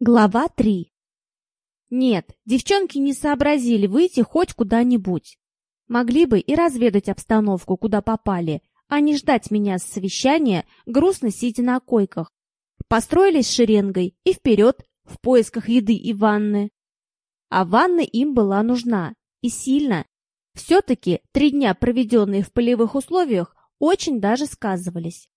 Глава 3 Нет, девчонки не сообразили выйти хоть куда-нибудь. Могли бы и разведать обстановку, куда попали, а не ждать меня с совещания, грустно сидя на койках. Построились шеренгой и вперед, в поисках еды и ванны. А ванна им была нужна, и сильно. Все-таки три дня, проведенные в полевых условиях, очень даже сказывались.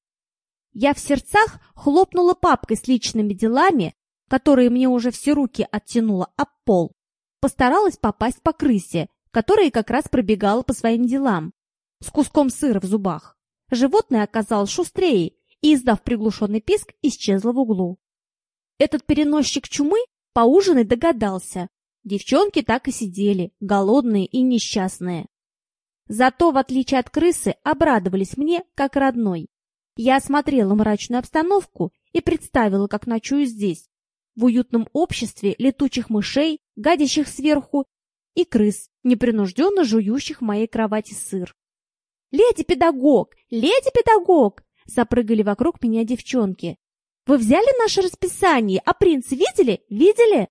Я в сердцах хлопнула папкой с личными делами, которые мне уже все руки оттянула об пол. Постаралась попасть по крысе, которая как раз пробегала по своим делам, с куском сыра в зубах. Животное оказалось шустрее и, издав приглушенный писк, исчезло в углу. Этот переносчик чумы поужинать догадался. Девчонки так и сидели, голодные и несчастные. Зато, в отличие от крысы, обрадовались мне, как родной. Я осмотрела мрачную обстановку и представила, как ночую здесь, в уютном обществе летучих мышей, гадящих сверху, и крыс, непринужденно жующих в моей кровати сыр. «Леди-педагог! Леди-педагог!» запрыгали вокруг меня девчонки. «Вы взяли наше расписание, а принца видели? Видели?»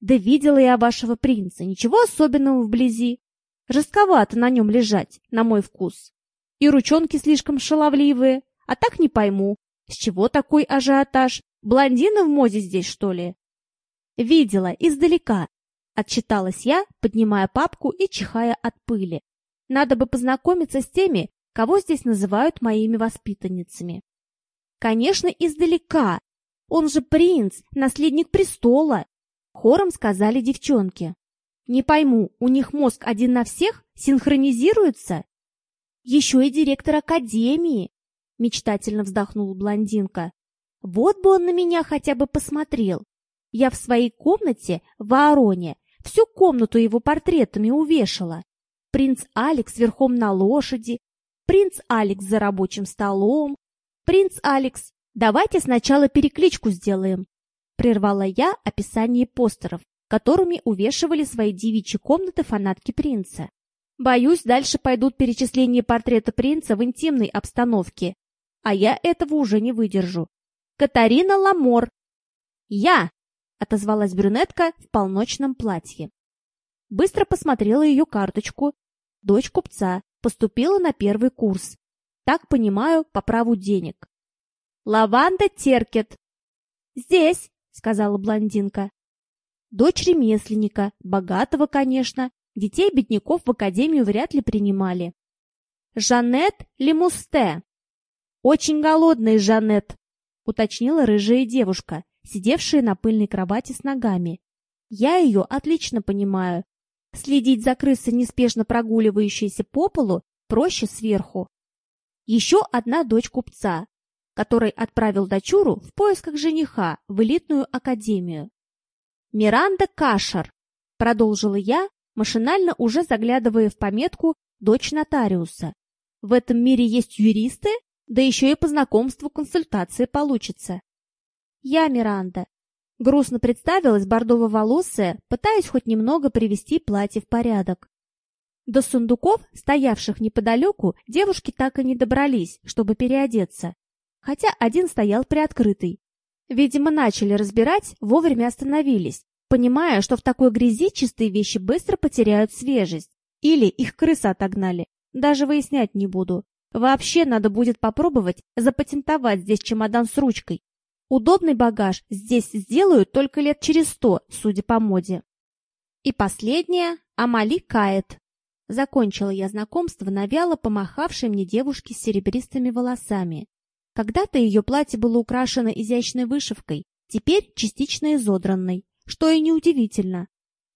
«Да видела я вашего принца, ничего особенного вблизи. Жестковато на нем лежать, на мой вкус. И ручонки слишком шаловливые, а так не пойму, с чего такой ажиотаж, Блондины в моде здесь, что ли? Видела, издалека. Отчиталась я, поднимая папку и чихая от пыли. Надо бы познакомиться с теми, кого здесь называют моими воспитанницами. Конечно, издалека. Он же принц, наследник престола. Хором сказали девчонки. Не пойму, у них мозг один на всех синхронизируется? Еще и директор академии, мечтательно вздохнула блондинка. Вот бы он на меня хотя бы посмотрел. Я в своей комнате в Вороне всю комнату его портретами увешала. Принц Алекс верхом на лошади, принц Алекс за рабочим столом, принц Алекс, давайте сначала перекличку сделаем. Прервала я описание постеров, которыми увешивали свои девичьи комнаты фанатки принца. Боюсь, дальше пойдут перечисления портрета принца в интимной обстановке, а я этого уже не выдержу. Катарина Ламор. Я, отозвалась брюнетка в полночном платье. Быстро посмотрела ее карточку. Дочь купца, поступила на первый курс. Так понимаю, по праву денег. Лаванда Теркет. Здесь, сказала блондинка. Дочь ремесленника, богатого, конечно. Детей бедняков в академию вряд ли принимали. Жанет Лемусте. Очень голодный Жанет, уточнила рыжая девушка, сидевшая на пыльной кровати с ногами. Я ее отлично понимаю. Следить за крысой, неспешно прогуливающейся по полу, проще сверху. Еще одна дочь купца, который отправил дочуру в поисках жениха в элитную академию. «Миранда Кашер», — продолжила я, машинально уже заглядывая в пометку «дочь нотариуса». «В этом мире есть юристы?» Да еще и по знакомству консультации получится. Я Миранда. Грустно представилась бордово-волосая, пытаясь хоть немного привести платье в порядок. До сундуков, стоявших неподалеку, девушки так и не добрались, чтобы переодеться. Хотя один стоял приоткрытый. Видимо, начали разбирать, вовремя остановились, понимая, что в такой грязи чистые вещи быстро потеряют свежесть. Или их крысы отогнали. Даже выяснять не буду. Вообще надо будет попробовать запатентовать здесь чемодан с ручкой. Удобный багаж здесь сделают только лет через сто, судя по моде. И последнее – Амали Кает. Закончила я знакомство на вяло помахавшей мне девушке с серебристыми волосами. Когда-то ее платье было украшено изящной вышивкой, теперь частично изодранной, что и неудивительно.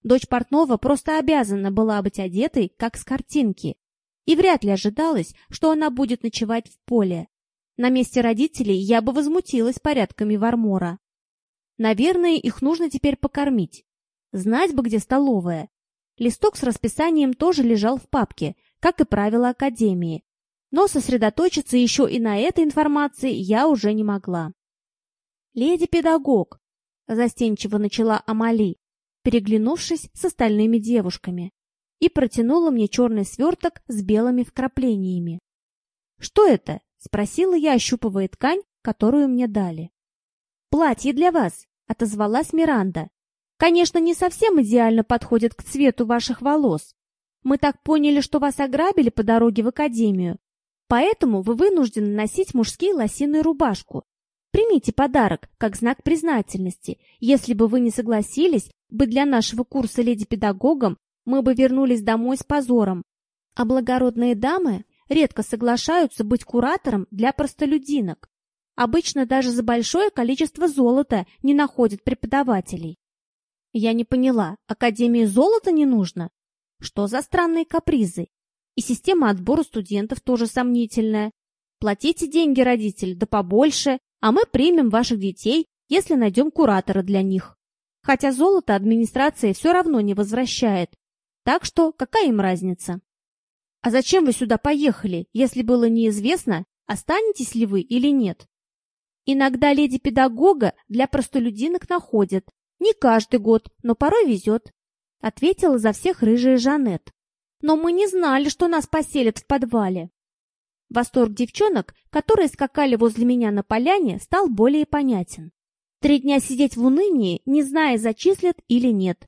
Дочь портного просто обязана была быть одетой, как с картинки, и вряд ли ожидалось, что она будет ночевать в поле. На месте родителей я бы возмутилась порядками Вармора. Наверное, их нужно теперь покормить. Знать бы, где столовая. Листок с расписанием тоже лежал в папке, как и правила Академии. Но сосредоточиться еще и на этой информации я уже не могла. «Леди-педагог», — застенчиво начала Амали, переглянувшись с остальными девушками и протянула мне черный сверток с белыми вкраплениями. «Что это?» — спросила я, ощупывая ткань, которую мне дали. «Платье для вас», отозвалась Миранда. «Конечно, не совсем идеально подходит к цвету ваших волос. Мы так поняли, что вас ограбили по дороге в академию, поэтому вы вынуждены носить мужские лосиную рубашку. Примите подарок, как знак признательности. Если бы вы не согласились быть для нашего курса леди-педагогом, мы бы вернулись домой с позором. А благородные дамы редко соглашаются быть куратором для простолюдинок. Обычно даже за большое количество золота не находят преподавателей. Я не поняла, Академии золота не нужно? Что за странные капризы? И система отбора студентов тоже сомнительная. Платите деньги, родители, да побольше, а мы примем ваших детей, если найдем куратора для них. Хотя золото администрация все равно не возвращает. Так что какая им разница? А зачем вы сюда поехали, если было неизвестно, останетесь ли вы или нет? Иногда леди-педагога для простолюдинок находят. Не каждый год, но порой везет. Ответила за всех рыжая Жанет. Но мы не знали, что нас поселят в подвале. Восторг девчонок, которые скакали возле меня на поляне, стал более понятен. Три дня сидеть в унынии, не зная, зачислят или нет,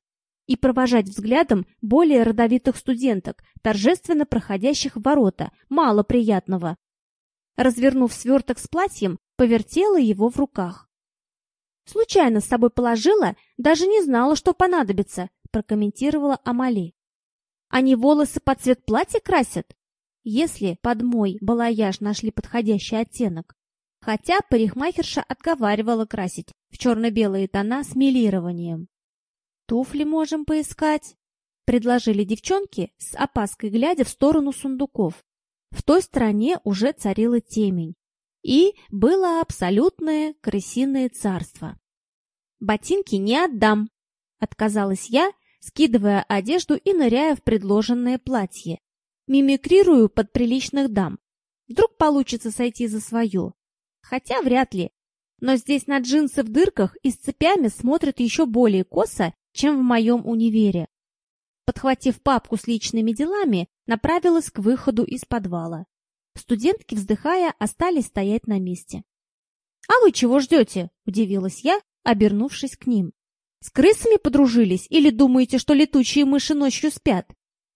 и провожать взглядом более родовитых студенток, торжественно проходящих в ворота, мало приятного. Развернув сверток с платьем, повертела его в руках. «Случайно с собой положила, даже не знала, что понадобится», прокомментировала Амали. «Они волосы под цвет платья красят? Если под мой балаяж нашли подходящий оттенок. Хотя парикмахерша отговаривала красить в черно-белые тона с милированием. «Туфли можем поискать», — предложили девчонки, с опаской глядя в сторону сундуков. В той стороне уже царила темень и было абсолютное крысиное царство. «Ботинки не отдам», — отказалась я, скидывая одежду и ныряя в предложенное платье. Мимикрирую под приличных дам. Вдруг получится сойти за свое. Хотя вряд ли. Но здесь на джинсы в дырках и с цепями смотрят еще более косо, чем в моем универе. Подхватив папку с личными делами, направилась к выходу из подвала. Студентки, вздыхая, остались стоять на месте. «А вы чего ждете?» – удивилась я, обернувшись к ним. «С крысами подружились или думаете, что летучие мыши ночью спят?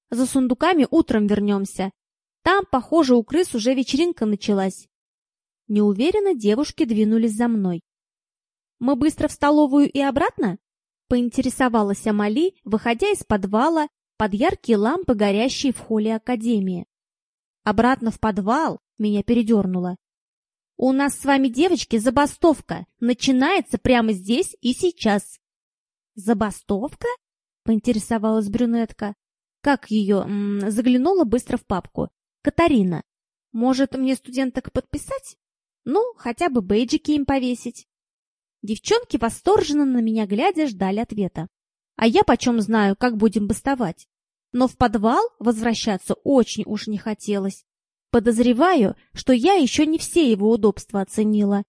За сундуками утром вернемся. Там, похоже, у крыс уже вечеринка началась». Неуверенно девушки двинулись за мной. «Мы быстро в столовую и обратно?» – поинтересовалась Амали, выходя из подвала под яркие лампы, горящие в холле Академии. Обратно в подвал меня передернуло. У нас с вами, девочки, забастовка. Начинается прямо здесь и сейчас. Забастовка? Поинтересовалась брюнетка. Как ее? Заглянула быстро в папку. Катарина. Может, мне студенток подписать? Ну, хотя бы бейджики им повесить. Девчонки, восторженно на меня глядя, ждали ответа. А я почем знаю, как будем бастовать? но в подвал возвращаться очень уж не хотелось. Подозреваю, что я еще не все его удобства оценила.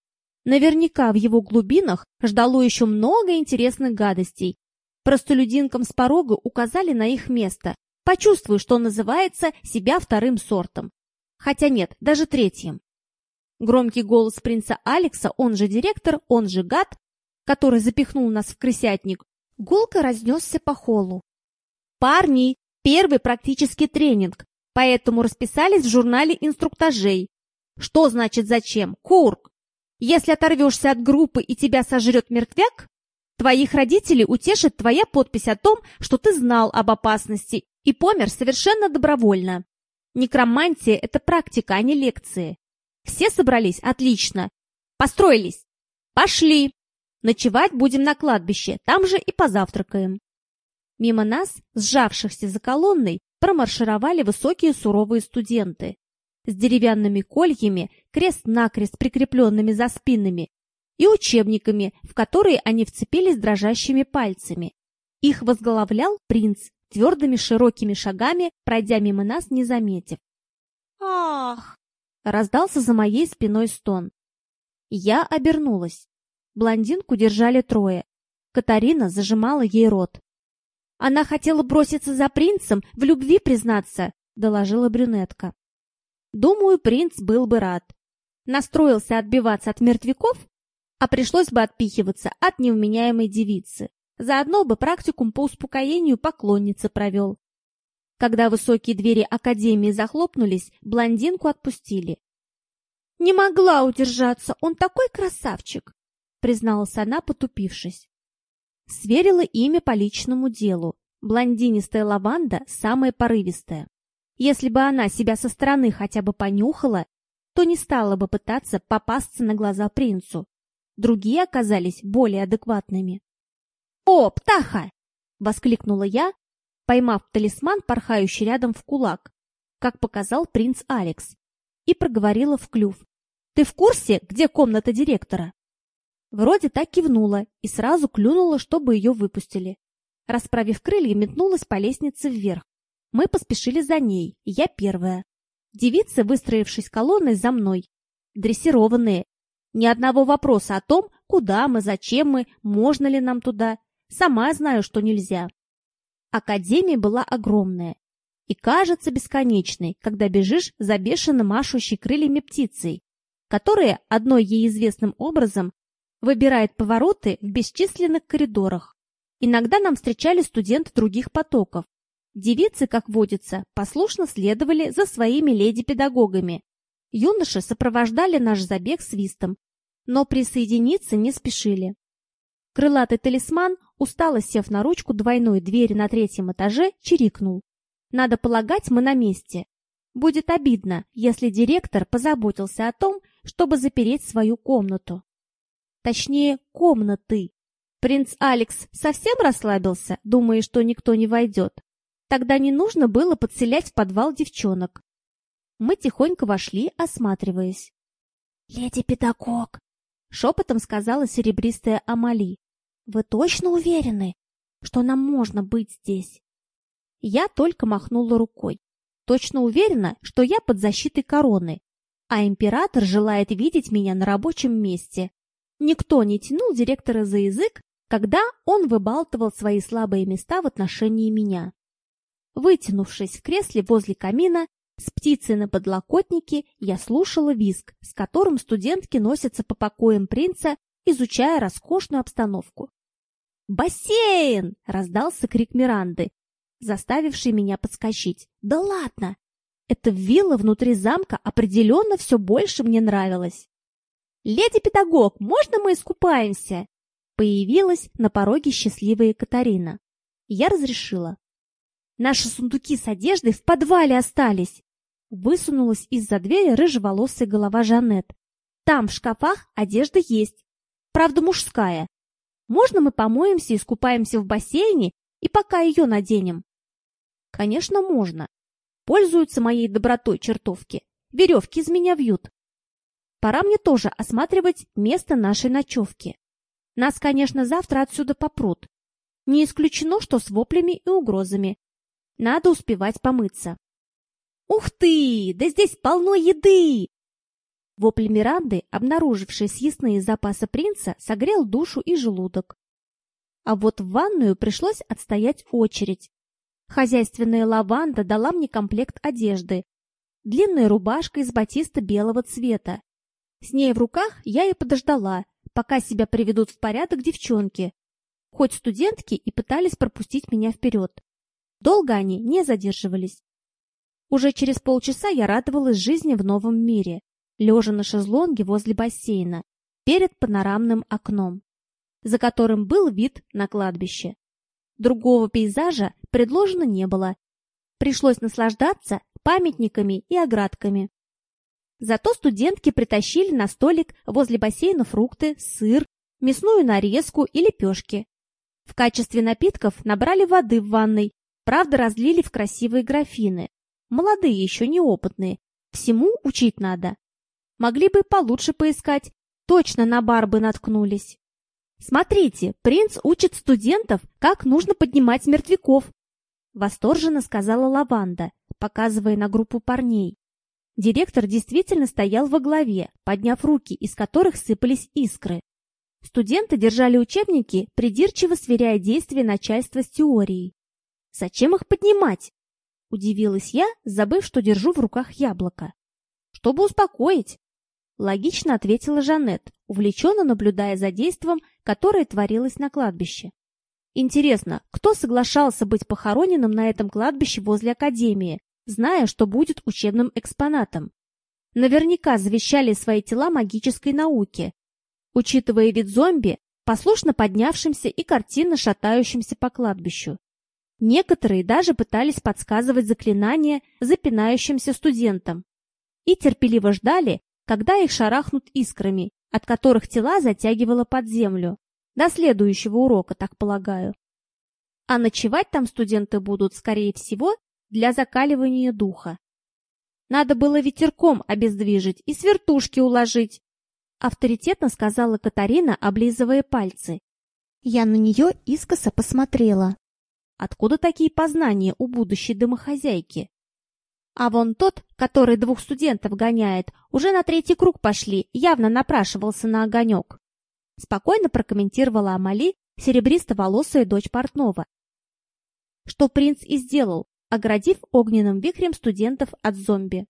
Наверняка в его глубинах ждало еще много интересных гадостей. Простолюдинкам с порога указали на их место. Почувствую, что называется себя вторым сортом. Хотя нет, даже третьим. Громкий голос принца Алекса, он же директор, он же гад, который запихнул нас в крысятник, гулко разнесся по холлу. «Парни, Первый практический тренинг, поэтому расписались в журнале инструктажей. Что значит зачем? Курк! Если оторвешься от группы и тебя сожрет мертвяк, твоих родителей утешит твоя подпись о том, что ты знал об опасности и помер совершенно добровольно. Некромантия – это практика, а не лекции. Все собрались? Отлично. Построились. Пошли. Ночевать будем на кладбище, там же и позавтракаем. Мимо нас, сжавшихся за колонной, промаршировали высокие суровые студенты с деревянными кольями, крест-накрест прикрепленными за спинами, и учебниками, в которые они вцепились дрожащими пальцами. Их возглавлял принц, твердыми широкими шагами, пройдя мимо нас, не заметив. «Ах!» — раздался за моей спиной стон. Я обернулась. Блондинку держали трое. Катарина зажимала ей рот. Она хотела броситься за принцем, в любви признаться, доложила брюнетка. Думаю, принц был бы рад. Настроился отбиваться от мертвяков? А пришлось бы отпихиваться от неуменяемой девицы. Заодно бы практикум по успокоению поклонницы провел. Когда высокие двери академии захлопнулись, блондинку отпустили. «Не могла удержаться, он такой красавчик!» призналась она, потупившись. Сверила имя по личному делу. Блондинистая лаванда самая порывистая. Если бы она себя со стороны хотя бы понюхала, то не стала бы пытаться попасться на глаза принцу. Другие оказались более адекватными. «О, птаха!» — воскликнула я, поймав талисман, порхающий рядом в кулак, как показал принц Алекс, и проговорила в клюв. «Ты в курсе, где комната директора?» Вроде так кивнула и сразу клюнула, чтобы ее выпустили. Расправив крылья, метнулась по лестнице вверх. Мы поспешили за ней, я первая. Девицы, выстроившись колонной за мной, дрессированные. Ни одного вопроса о том, куда мы, зачем мы, можно ли нам туда. Сама знаю, что нельзя. Академия была огромная и кажется бесконечной, когда бежишь за бешено машущей крыльями птицей, которая одной ей известным образом выбирает повороты в бесчисленных коридорах. Иногда нам встречали студенты других потоков. Девицы, как водится, послушно следовали за своими леди-педагогами. Юноши сопровождали наш забег свистом, но присоединиться не спешили. Крылатый талисман, устало сев на ручку двойной двери на третьем этаже, чирикнул. Надо полагать, мы на месте. Будет обидно, если директор позаботился о том, чтобы запереть свою комнату. Точнее, комнаты. Принц Алекс совсем расслабился, думая, что никто не войдет. Тогда не нужно было подселять в подвал девчонок. Мы тихонько вошли, осматриваясь. «Леди педагог!» — шепотом сказала серебристая Амали. «Вы точно уверены, что нам можно быть здесь?» Я только махнула рукой. Точно уверена, что я под защитой короны, а император желает видеть меня на рабочем месте. Никто не тянул директора за язык, когда он выбалтывал свои слабые места в отношении меня. Вытянувшись в кресле возле камина, с птицей на подлокотнике, я слушала визг, с которым студентки носятся по покоям принца, изучая роскошную обстановку. «Бассейн!» — раздался крик Миранды, заставивший меня подскочить. «Да ладно! Эта вилла внутри замка определенно все больше мне нравилась!» «Леди-педагог, можно мы искупаемся?» Появилась на пороге счастливая Катарина. Я разрешила. «Наши сундуки с одеждой в подвале остались!» Высунулась из-за двери рыжеволосая голова Жанет. «Там в шкафах одежда есть. Правда, мужская. Можно мы помоемся и искупаемся в бассейне и пока ее наденем?» «Конечно, можно. Пользуются моей добротой чертовки. Веревки из меня вьют. Пора мне тоже осматривать место нашей ночевки. Нас, конечно, завтра отсюда попрут. Не исключено, что с воплями и угрозами. Надо успевать помыться. «Ух ты! Да здесь полно еды!» Вопль Миранды, обнаруживший съестные запасы принца, согрел душу и желудок. А вот в ванную пришлось отстоять очередь. Хозяйственная лаванда дала мне комплект одежды. Длинная рубашка из батиста белого цвета, с ней в руках я и подождала, пока себя приведут в порядок девчонки. Хоть студентки и пытались пропустить меня вперед. Долго они не задерживались. Уже через полчаса я радовалась жизни в новом мире, лежа на шезлонге возле бассейна, перед панорамным окном, за которым был вид на кладбище. Другого пейзажа предложено не было. Пришлось наслаждаться памятниками и оградками. Зато студентки притащили на столик возле бассейна фрукты, сыр, мясную нарезку и лепешки. В качестве напитков набрали воды в ванной, правда разлили в красивые графины. Молодые еще неопытные, всему учить надо. Могли бы получше поискать, точно на бар бы наткнулись. «Смотрите, принц учит студентов, как нужно поднимать мертвяков», восторженно сказала Лаванда, показывая на группу парней. Директор действительно стоял во главе, подняв руки, из которых сыпались искры. Студенты держали учебники, придирчиво сверяя действия начальства с теорией. «Зачем их поднимать?» – удивилась я, забыв, что держу в руках яблоко. «Чтобы успокоить. Логично ответила Жанет, увлеченно наблюдая за действом, которое творилось на кладбище. Интересно, кто соглашался быть похороненным на этом кладбище возле академии, зная, что будет учебным экспонатом? Наверняка завещали свои тела магической науке. Учитывая вид зомби, послушно поднявшимся и картинно шатающимся по кладбищу. Некоторые даже пытались подсказывать заклинания запинающимся студентам и терпеливо ждали, когда их шарахнут искрами, от которых тела затягивало под землю. До следующего урока, так полагаю. А ночевать там студенты будут, скорее всего, для закаливания духа. Надо было ветерком обездвижить и свертушки уложить, авторитетно сказала Катарина, облизывая пальцы. Я на нее искоса посмотрела. Откуда такие познания у будущей домохозяйки? А вон тот, который двух студентов гоняет, уже на третий круг пошли, явно напрашивался на огонек. Спокойно прокомментировала Амали, серебристо-волосая дочь портного. Что принц и сделал, оградив огненным вихрем студентов от зомби.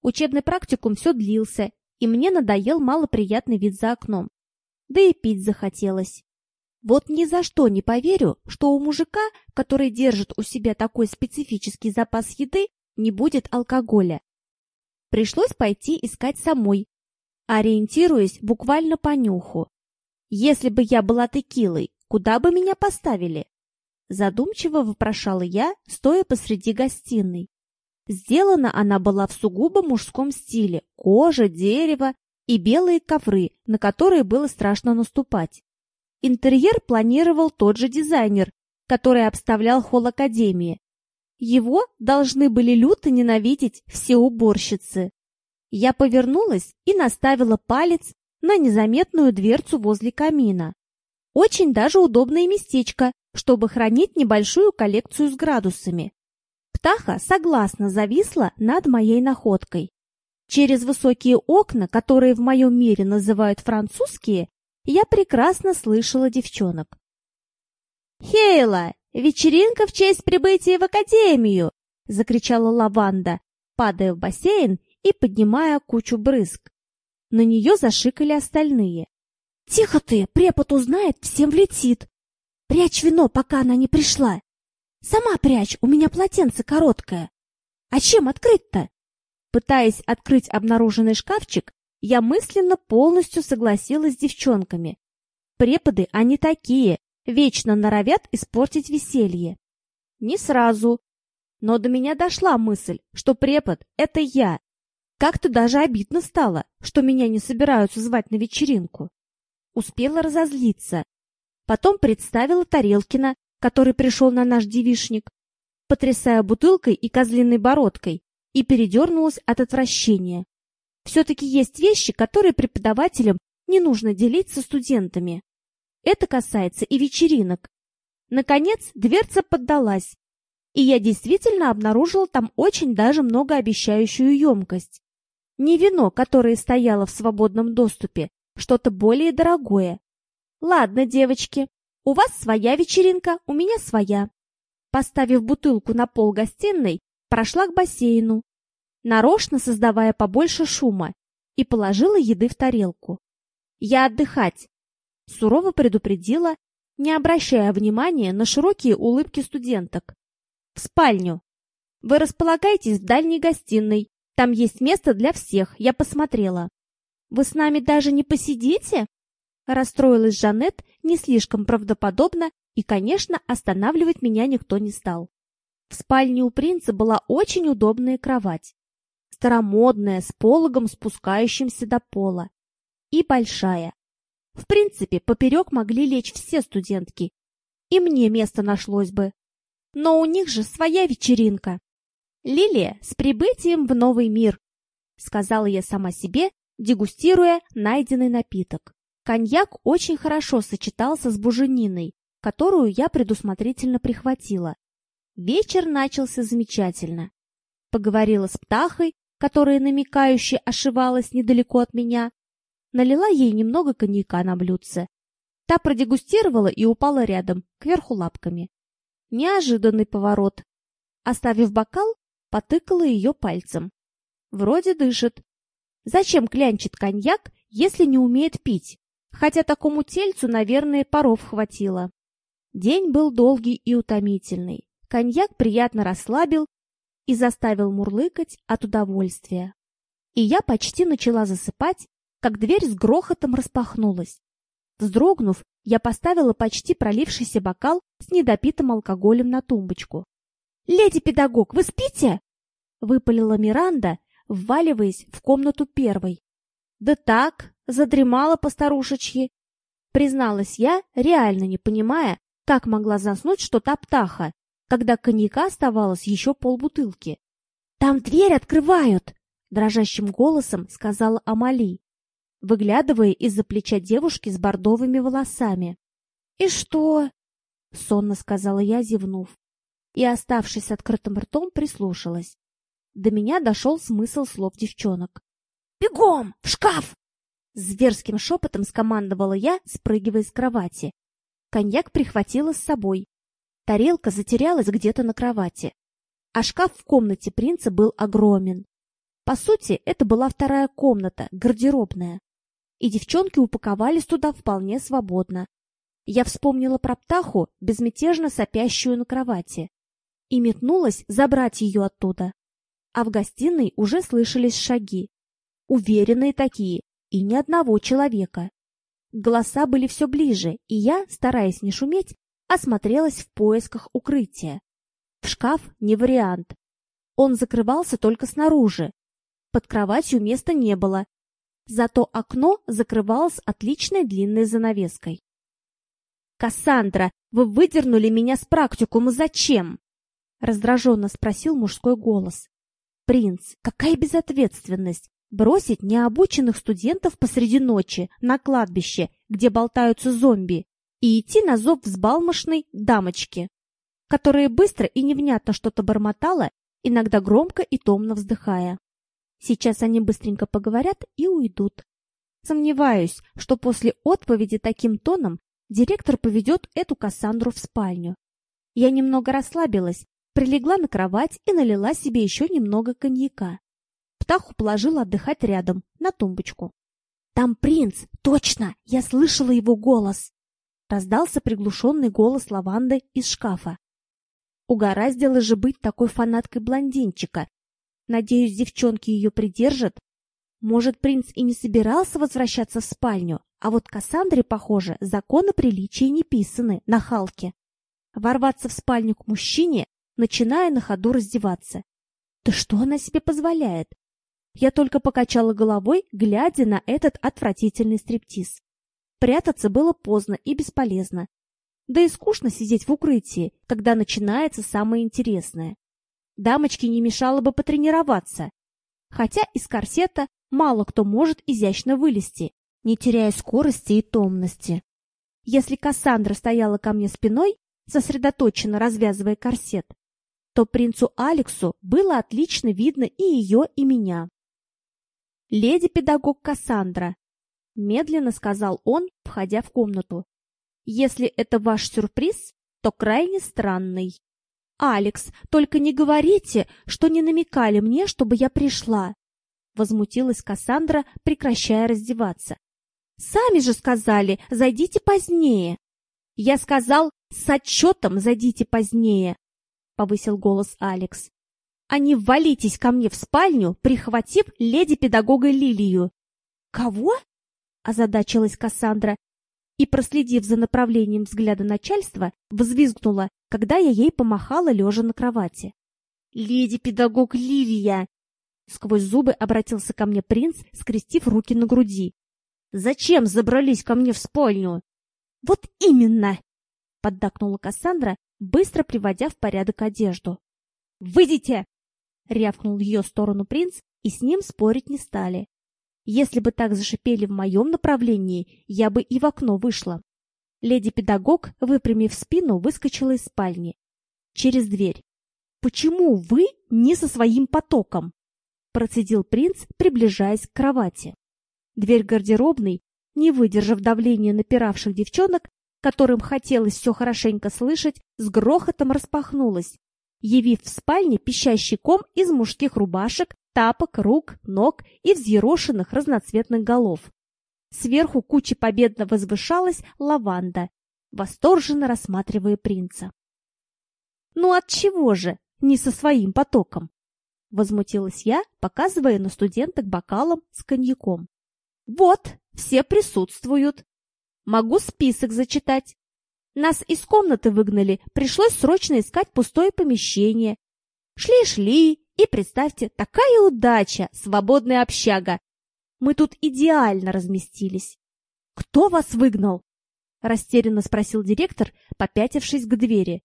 Учебный практикум все длился, и мне надоел малоприятный вид за окном. Да и пить захотелось. Вот ни за что не поверю, что у мужика, который держит у себя такой специфический запас еды, не будет алкоголя. Пришлось пойти искать самой, ориентируясь буквально по нюху. Если бы я была текилой, куда бы меня поставили? Задумчиво вопрошала я, стоя посреди гостиной. Сделана она была в сугубо мужском стиле, кожа, дерево и белые ковры, на которые было страшно наступать. Интерьер планировал тот же дизайнер, который обставлял холл Академии, его должны были люто ненавидеть все уборщицы. Я повернулась и наставила палец на незаметную дверцу возле камина. Очень даже удобное местечко, чтобы хранить небольшую коллекцию с градусами. Птаха согласно зависла над моей находкой. Через высокие окна, которые в моем мире называют французские, я прекрасно слышала девчонок. «Хейла, «Вечеринка в честь прибытия в академию!» — закричала Лаванда, падая в бассейн и поднимая кучу брызг. На нее зашикали остальные. «Тихо ты! Препод узнает, всем влетит! Прячь вино, пока она не пришла! Сама прячь, у меня полотенце короткое! А чем открыть-то?» Пытаясь открыть обнаруженный шкафчик, я мысленно полностью согласилась с девчонками. Преподы они такие, Вечно норовят испортить веселье. Не сразу. Но до меня дошла мысль, что препод — это я. Как-то даже обидно стало, что меня не собираются звать на вечеринку. Успела разозлиться. Потом представила Тарелкина, который пришел на наш девишник, потрясая бутылкой и козлиной бородкой, и передернулась от отвращения. Все-таки есть вещи, которые преподавателям не нужно делить со студентами. Это касается и вечеринок. Наконец, дверца поддалась, и я действительно обнаружила там очень даже многообещающую емкость. Не вино, которое стояло в свободном доступе, что-то более дорогое. Ладно, девочки, у вас своя вечеринка, у меня своя. Поставив бутылку на пол гостиной, прошла к бассейну, нарочно создавая побольше шума, и положила еды в тарелку. Я отдыхать, сурово предупредила, не обращая внимания на широкие улыбки студенток. «В спальню. Вы располагайтесь в дальней гостиной. Там есть место для всех, я посмотрела». «Вы с нами даже не посидите?» Расстроилась Жанет не слишком правдоподобно, и, конечно, останавливать меня никто не стал. В спальне у принца была очень удобная кровать. Старомодная, с пологом, спускающимся до пола. И большая. В принципе, поперек могли лечь все студентки. И мне место нашлось бы. Но у них же своя вечеринка. Лилия с прибытием в новый мир, сказала я сама себе, дегустируя найденный напиток. Коньяк очень хорошо сочетался с бужениной, которую я предусмотрительно прихватила. Вечер начался замечательно. Поговорила с птахой, которая намекающе ошивалась недалеко от меня, налила ей немного коньяка на блюдце. Та продегустировала и упала рядом, кверху лапками. Неожиданный поворот. Оставив бокал, потыкала ее пальцем. Вроде дышит. Зачем клянчит коньяк, если не умеет пить? Хотя такому тельцу, наверное, паров хватило. День был долгий и утомительный. Коньяк приятно расслабил и заставил мурлыкать от удовольствия. И я почти начала засыпать, как дверь с грохотом распахнулась. Вздрогнув, я поставила почти пролившийся бокал с недопитым алкоголем на тумбочку. «Леди-педагог, вы спите?» — выпалила Миранда, вваливаясь в комнату первой. «Да так, задремала по-старушечьи», — призналась я, реально не понимая, как могла заснуть что-то птаха, когда коньяка оставалось еще полбутылки. «Там дверь открывают!» — дрожащим голосом сказала Амали, выглядывая из-за плеча девушки с бордовыми волосами. «И что?» — сонно сказала я, зевнув, и, оставшись открытым ртом, прислушалась. До меня дошел смысл слов девчонок. «Бегом! В шкаф!» Зверским шепотом скомандовала я, спрыгивая с кровати. Коньяк прихватила с собой. Тарелка затерялась где-то на кровати. А шкаф в комнате принца был огромен. По сути, это была вторая комната, гардеробная. И девчонки упаковались туда вполне свободно. Я вспомнила про птаху, безмятежно сопящую на кровати, и метнулась забрать ее оттуда. А в гостиной уже слышались шаги. Уверенные такие, и ни одного человека. Голоса были все ближе, и я, стараясь не шуметь, осмотрелась в поисках укрытия. В шкаф не вариант. Он закрывался только снаружи, под кроватью места не было. Зато окно закрывалось отличной длинной занавеской. «Кассандра, вы выдернули меня с практикума зачем?» Раздраженно спросил мужской голос. «Принц, какая безответственность! Бросить необученных студентов посреди ночи на кладбище, где болтаются зомби, и идти на зов взбалмошной дамочки, которая быстро и невнятно что-то бормотала, иногда громко и томно вздыхая. Сейчас они быстренько поговорят и уйдут. Сомневаюсь, что после отповеди таким тоном директор поведет эту Кассандру в спальню. Я немного расслабилась, прилегла на кровать и налила себе еще немного коньяка. Птаху положила отдыхать рядом, на тумбочку. «Там принц! Точно! Я слышала его голос!» Раздался приглушенный голос лаванды из шкафа. Угораздило же быть такой фанаткой блондинчика, Надеюсь, девчонки ее придержат. Может, принц и не собирался возвращаться в спальню, а вот Кассандре, похоже, законы приличия не писаны на Халке. Ворваться в спальню к мужчине, начиная на ходу раздеваться. Да что она себе позволяет? Я только покачала головой, глядя на этот отвратительный стриптиз. Прятаться было поздно и бесполезно. Да и скучно сидеть в укрытии, когда начинается самое интересное дамочке не мешало бы потренироваться. Хотя из корсета мало кто может изящно вылезти, не теряя скорости и томности. Если Кассандра стояла ко мне спиной, сосредоточенно развязывая корсет, то принцу Алексу было отлично видно и ее, и меня. «Леди-педагог Кассандра», — медленно сказал он, входя в комнату. «Если это ваш сюрприз, то крайне странный». «Алекс, только не говорите, что не намекали мне, чтобы я пришла!» Возмутилась Кассандра, прекращая раздеваться. «Сами же сказали, зайдите позднее!» «Я сказал, с отчетом зайдите позднее!» Повысил голос Алекс. «А не ввалитесь ко мне в спальню, прихватив леди-педагога Лилию!» «Кого?» – озадачилась Кассандра и, проследив за направлением взгляда начальства, взвизгнула когда я ей помахала, лежа на кровати. «Леди-педагог Ливия!» Сквозь зубы обратился ко мне принц, скрестив руки на груди. «Зачем забрались ко мне в спальню?» «Вот именно!» — поддакнула Кассандра, быстро приводя в порядок одежду. «Выйдите!» — рявкнул в ее сторону принц, и с ним спорить не стали. Если бы так зашипели в моем направлении, я бы и в окно вышла. Леди-педагог, выпрямив спину, выскочила из спальни. Через дверь. «Почему вы не со своим потоком?» Процедил принц, приближаясь к кровати. Дверь гардеробной, не выдержав давления напиравших девчонок, которым хотелось все хорошенько слышать, с грохотом распахнулась, явив в спальне пищащий ком из мужских рубашек, тапок, рук, ног и взъерошенных разноцветных голов. Сверху кучей победно возвышалась лаванда, восторженно рассматривая принца. «Ну от чего же? Не со своим потоком!» Возмутилась я, показывая на студенток бокалом с коньяком. «Вот, все присутствуют. Могу список зачитать. Нас из комнаты выгнали, пришлось срочно искать пустое помещение. Шли-шли, и представьте, такая удача, свободная общага. Мы тут идеально разместились. Кто вас выгнал? Растерянно спросил директор, попятившись к двери.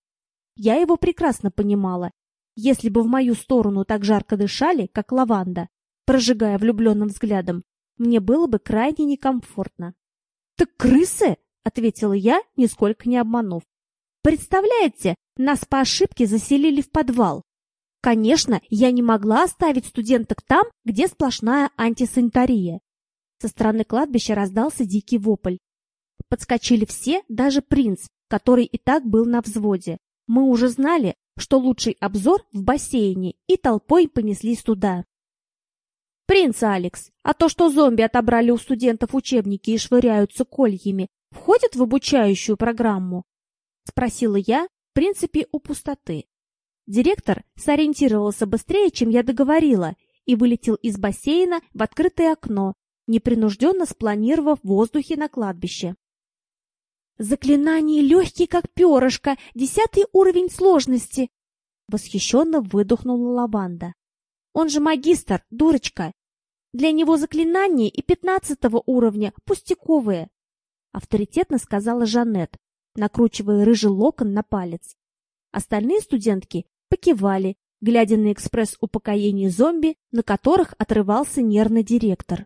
Я его прекрасно понимала. Если бы в мою сторону так жарко дышали, как лаванда, прожигая влюбленным взглядом, мне было бы крайне некомфортно. «Так крысы!» — ответила я, нисколько не обманув. «Представляете, нас по ошибке заселили в подвал. Конечно, я не могла оставить студенток там, где сплошная антисанитария. Со стороны кладбища раздался дикий вопль. Подскочили все, даже принц, который и так был на взводе. Мы уже знали, что лучший обзор в бассейне, и толпой понеслись туда. «Принц Алекс, а то, что зомби отобрали у студентов учебники и швыряются кольями, входит в обучающую программу?» — спросила я, в принципе, у пустоты. Директор сориентировался быстрее, чем я договорила, и вылетел из бассейна в открытое окно, непринужденно спланировав в воздухе на кладбище. «Заклинание легкий, как перышко, десятый уровень сложности!» Восхищенно выдохнула лаванда. «Он же магистр, дурочка! Для него заклинания и пятнадцатого уровня пустяковые!» Авторитетно сказала Жанет, накручивая рыжий локон на палец. Остальные студентки покивали, глядя на экспресс упокоения зомби, на которых отрывался нервный директор.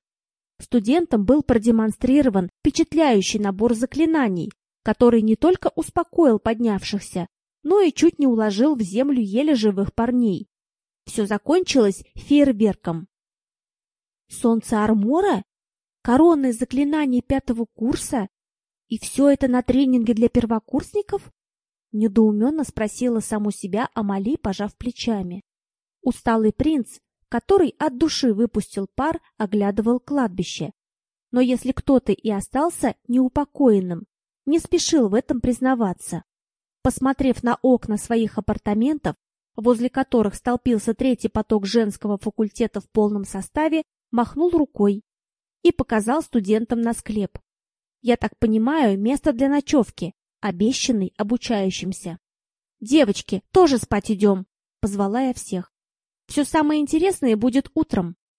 Студентам был продемонстрирован впечатляющий набор заклинаний, который не только успокоил поднявшихся, но и чуть не уложил в землю еле живых парней. Все закончилось фейерверком. Солнце Армора? Коронное заклинание пятого курса? И все это на тренинге для первокурсников? Недоуменно спросила саму себя Амали, пожав плечами. Усталый принц, который от души выпустил пар, оглядывал кладбище. Но если кто-то и остался неупокоенным, не спешил в этом признаваться. Посмотрев на окна своих апартаментов, возле которых столпился третий поток женского факультета в полном составе, махнул рукой и показал студентам на склеп. Я так понимаю, место для ночевки, обещанный обучающимся. «Девочки, тоже спать идем!» — позвала я всех. «Все самое интересное будет утром».